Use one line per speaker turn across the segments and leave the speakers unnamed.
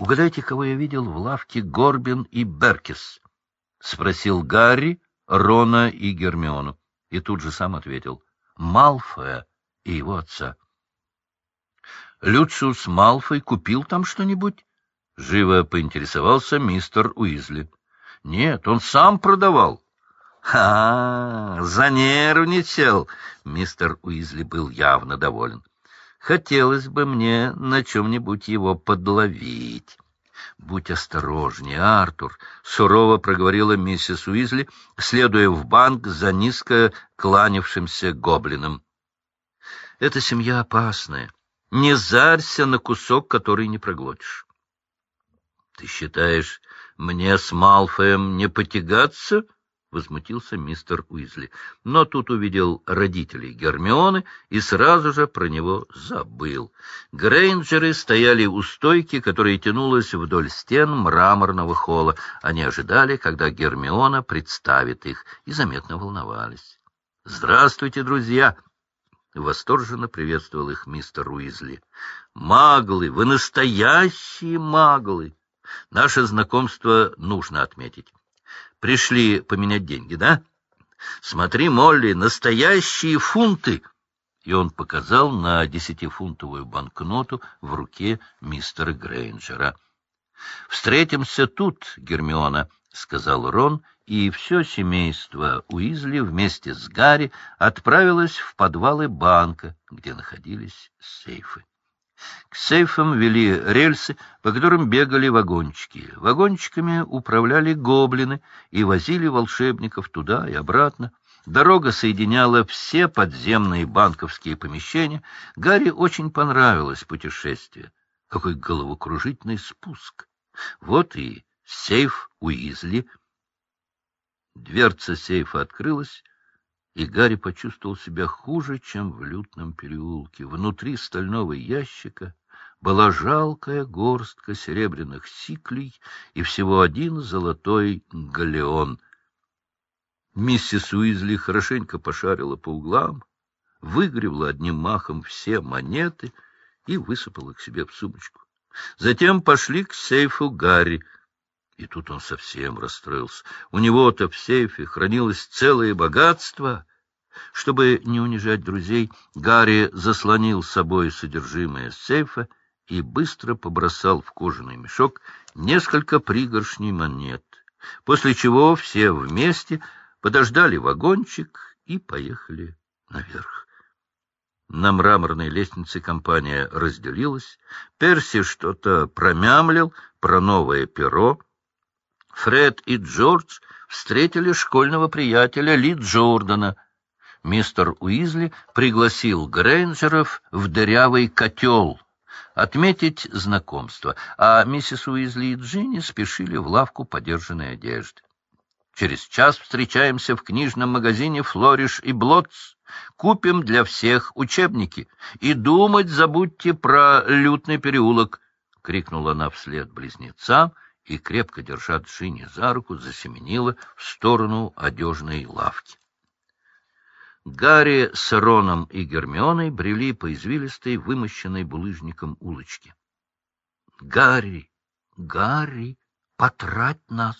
Угадайте, кого я видел в лавке Горбин и Беркис? — спросил Гарри, Рона и Гермиону. И тут же сам ответил. — Малфоя и его отца. — Люциус Малфой купил там что-нибудь? — живо поинтересовался мистер Уизли. — Нет, он сам продавал. — А, занервничал! — мистер Уизли был явно доволен. Хотелось бы мне на чем-нибудь его подловить. — Будь осторожнее, Артур, — сурово проговорила миссис Уизли, следуя в банк за низко кланявшимся гоблином. — Эта семья опасная. Не зарься на кусок, который не проглотишь. — Ты считаешь, мне с Малфоем не потягаться? —— возмутился мистер Уизли. Но тут увидел родителей Гермионы и сразу же про него забыл. Грейнджеры стояли у стойки, которая тянулась вдоль стен мраморного холла. Они ожидали, когда Гермиона представит их, и заметно волновались. — Здравствуйте, друзья! — восторженно приветствовал их мистер Уизли. — Маглы! Вы настоящие маглы! Наше знакомство нужно отметить. Пришли поменять деньги, да? Смотри, Молли, настоящие фунты!» И он показал на десятифунтовую банкноту в руке мистера Грейнджера. «Встретимся тут, Гермиона», — сказал Рон, и все семейство Уизли вместе с Гарри отправилось в подвалы банка, где находились сейфы. К сейфам вели рельсы, по которым бегали вагончики. Вагончиками управляли гоблины и возили волшебников туда и обратно. Дорога соединяла все подземные банковские помещения. Гарри очень понравилось путешествие. Какой головокружительный спуск! Вот и сейф Уизли. Дверца сейфа открылась, и Гарри почувствовал себя хуже, чем в лютном переулке. Внутри стального ящика была жалкая горстка серебряных сиклей и всего один золотой галеон. Миссис Уизли хорошенько пошарила по углам, выгребла одним махом все монеты и высыпала к себе в сумочку. Затем пошли к сейфу Гарри. И тут он совсем расстроился. У него-то в сейфе хранилось целое богатство — чтобы не унижать друзей, Гарри заслонил собой содержимое сейфа и быстро побросал в кожаный мешок несколько пригоршней монет, после чего все вместе подождали вагончик и поехали наверх. На мраморной лестнице компания разделилась. Перси что-то промямлил про новое перо. Фред и Джордж встретили школьного приятеля Ли Джордана — мистер Уизли пригласил Грейнджеров в дырявый котел отметить знакомство, а миссис Уизли и Джинни спешили в лавку подержанной одежды. Через час встречаемся в книжном магазине «Флориш и Блотс». Купим для всех учебники. И думать забудьте про лютный переулок, — крикнула она вслед близнецам и, крепко держа Джинни за руку, засеменила в сторону одежной лавки. Гарри с Роном и Гермионой брели по извилистой, вымощенной булыжником улочке. — Гарри, Гарри, потрать нас!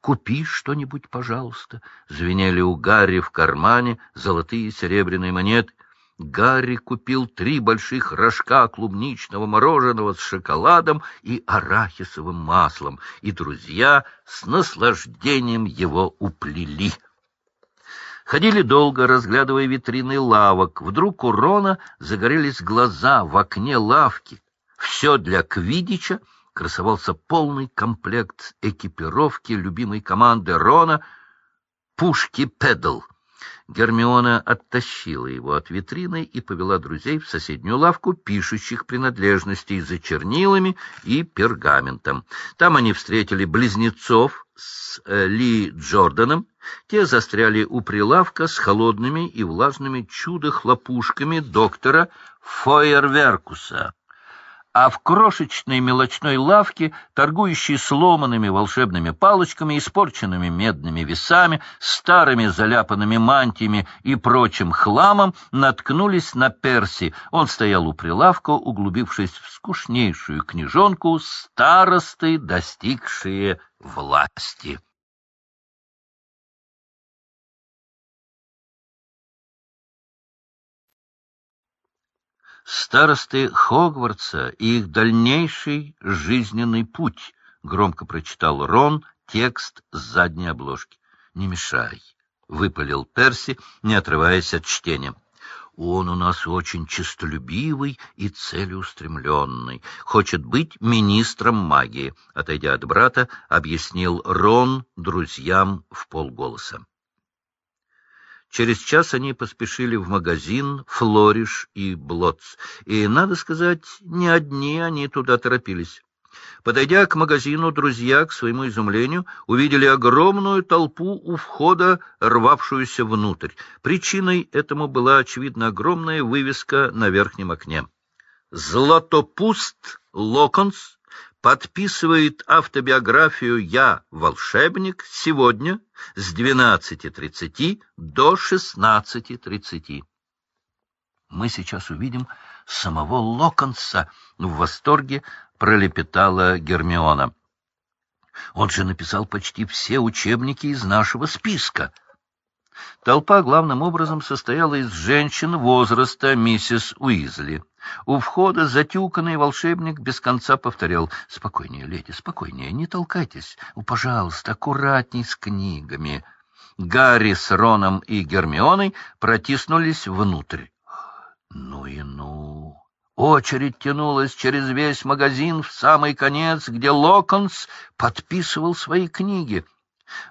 Купи что-нибудь, пожалуйста! — звенели у Гарри в кармане золотые и серебряные монеты. Гарри купил три больших рожка клубничного мороженого с шоколадом и арахисовым маслом, и друзья с наслаждением его уплели. Ходили долго, разглядывая витрины лавок. Вдруг у Рона загорелись глаза в окне лавки. Все для Квидича. Красовался полный комплект экипировки любимой команды Рона «Пушки Педл». Гермиона оттащила его от витрины и повела друзей в соседнюю лавку пишущих принадлежностей за чернилами и пергаментом. Там они встретили близнецов с э, Ли Джорданом. Те застряли у прилавка с холодными и влажными чудо-хлопушками доктора Фойерверкуса. А в крошечной мелочной лавке, торгующей сломанными волшебными палочками, испорченными медными весами, старыми заляпанными мантиями и прочим хламом, наткнулись на Перси. Он стоял у прилавка, углубившись в скучнейшую книжонку «Старосты, достигшие власти». Старосты Хогвартса и их дальнейший жизненный путь, — громко прочитал Рон текст с задней обложки. — Не мешай, — выпалил Перси, не отрываясь от чтения. Он у нас очень честолюбивый и целеустремленный. Хочет быть министром магии, — отойдя от брата, объяснил Рон друзьям в полголоса. Через час они поспешили в магазин «Флориш» и «Блотс». И, надо сказать, не одни они туда торопились. Подойдя к магазину, друзья, к своему изумлению, увидели огромную толпу у входа, рвавшуюся внутрь. Причиной этому была, очевидно, огромная вывеска на верхнем окне. «Златопуст Локонс подписывает автобиографию «Я волшебник» сегодня с 12.30 до 16.30. Мы сейчас увидим самого Локонса. В восторге пролепетала Гермиона. Он же написал почти все учебники из нашего списка. Толпа главным образом состояла из женщин возраста миссис Уизли. У входа затюканный волшебник без конца повторял «Спокойнее, леди, спокойнее, не толкайтесь. Пожалуйста, аккуратней с книгами». Гарри с Роном и Гермионой протиснулись внутрь. Ну и ну! Очередь тянулась через весь магазин в самый конец, где Локонс подписывал свои книги.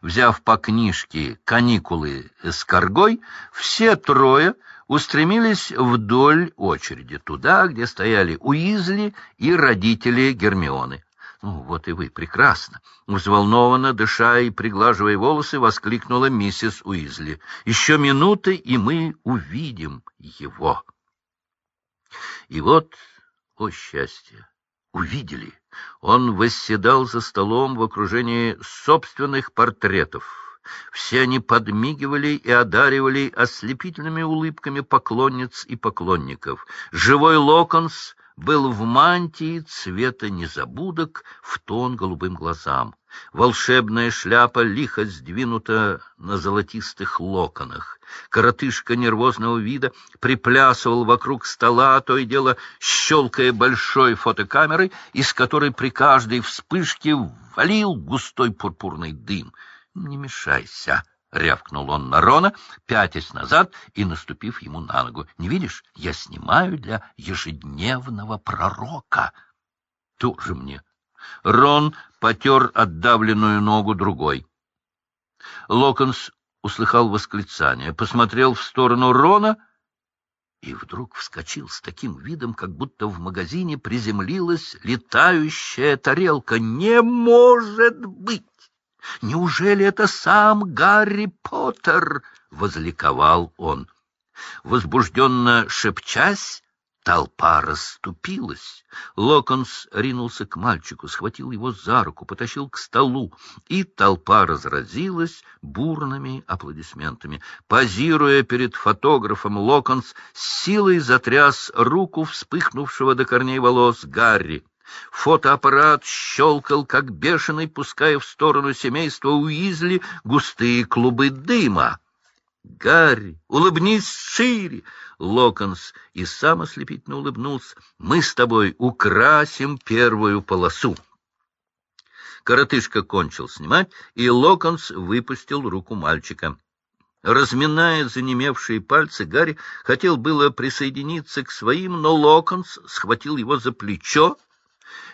Взяв по книжке «Каникулы с коргой», все трое устремились вдоль очереди, туда, где стояли Уизли и родители Гермионы. «Ну, вот и вы, прекрасно!» Взволнованно, дыша и приглаживая волосы, воскликнула миссис Уизли. «Еще минуты, и мы увидим его!» И вот, о счастье, увидели! Он восседал за столом в окружении собственных портретов. Все они подмигивали и одаривали ослепительными улыбками поклонниц и поклонников. Живой Локонс был в мантии цвета незабудок в тон голубым глазам. Волшебная шляпа лихо сдвинута на золотистых локонах. Коротышка нервозного вида приплясывал вокруг стола, то и дело щелкая большой фотокамерой, из которой при каждой вспышке валил густой пурпурный дым. — Не мешайся! — рявкнул он на Рона, пятясь назад и наступив ему на ногу. — Не видишь, я снимаю для ежедневного пророка. — Тоже мне Рон потер отдавленную ногу другой. Локонс услыхал восклицание, посмотрел в сторону Рона и вдруг вскочил с таким видом, как будто в магазине приземлилась летающая тарелка. «Не может быть! Неужели это сам Гарри Поттер?» — возликовал он. Возбужденно шепчась, Толпа расступилась. Локонс ринулся к мальчику, схватил его за руку, потащил к столу, и толпа разразилась бурными аплодисментами. Позируя перед фотографом, Локонс силой затряс руку вспыхнувшего до корней волос Гарри. Фотоаппарат щелкал, как бешеный, пуская в сторону семейства Уизли густые клубы дыма. Гарри, улыбнись шире! Локонс и сам ослепительно улыбнулся. Мы с тобой украсим первую полосу. Коротышка кончил снимать, и Локонс выпустил руку мальчика. Разминая занемевшие пальцы, Гарри хотел было присоединиться к своим, но Локонс схватил его за плечо,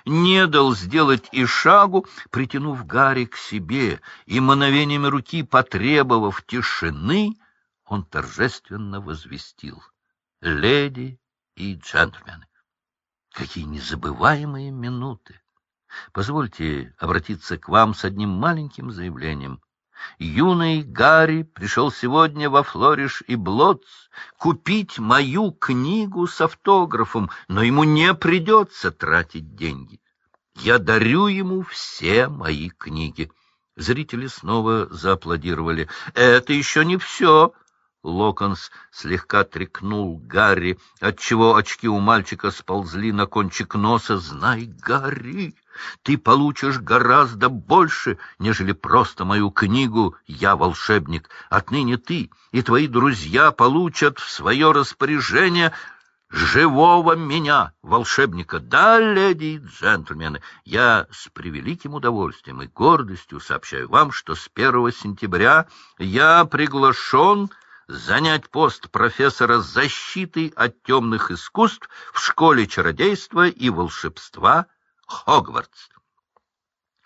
не дал сделать и шагу, притянув Гарри к себе, и мановениями руки, потребовав тишины, он торжественно возвестил «Леди и джентльмены». Какие незабываемые минуты! Позвольте обратиться к вам с одним маленьким заявлением. Юный Гарри пришел сегодня во Флориш и Блотс купить мою книгу с автографом, но ему не придется тратить деньги. Я дарю ему все мои книги. Зрители снова зааплодировали. «Это еще не все!» Локонс слегка тряхнул Гарри, отчего очки у мальчика сползли на кончик носа. «Знай, Гарри, ты получишь гораздо больше, нежели просто мою книгу «Я волшебник». Отныне ты и твои друзья получат в свое распоряжение живого меня, волшебника. Да, леди и джентльмены, я с превеликим удовольствием и гордостью сообщаю вам, что с 1 сентября я приглашен занять пост профессора защиты от темных искусств в школе чародейства и волшебства Хогвартс.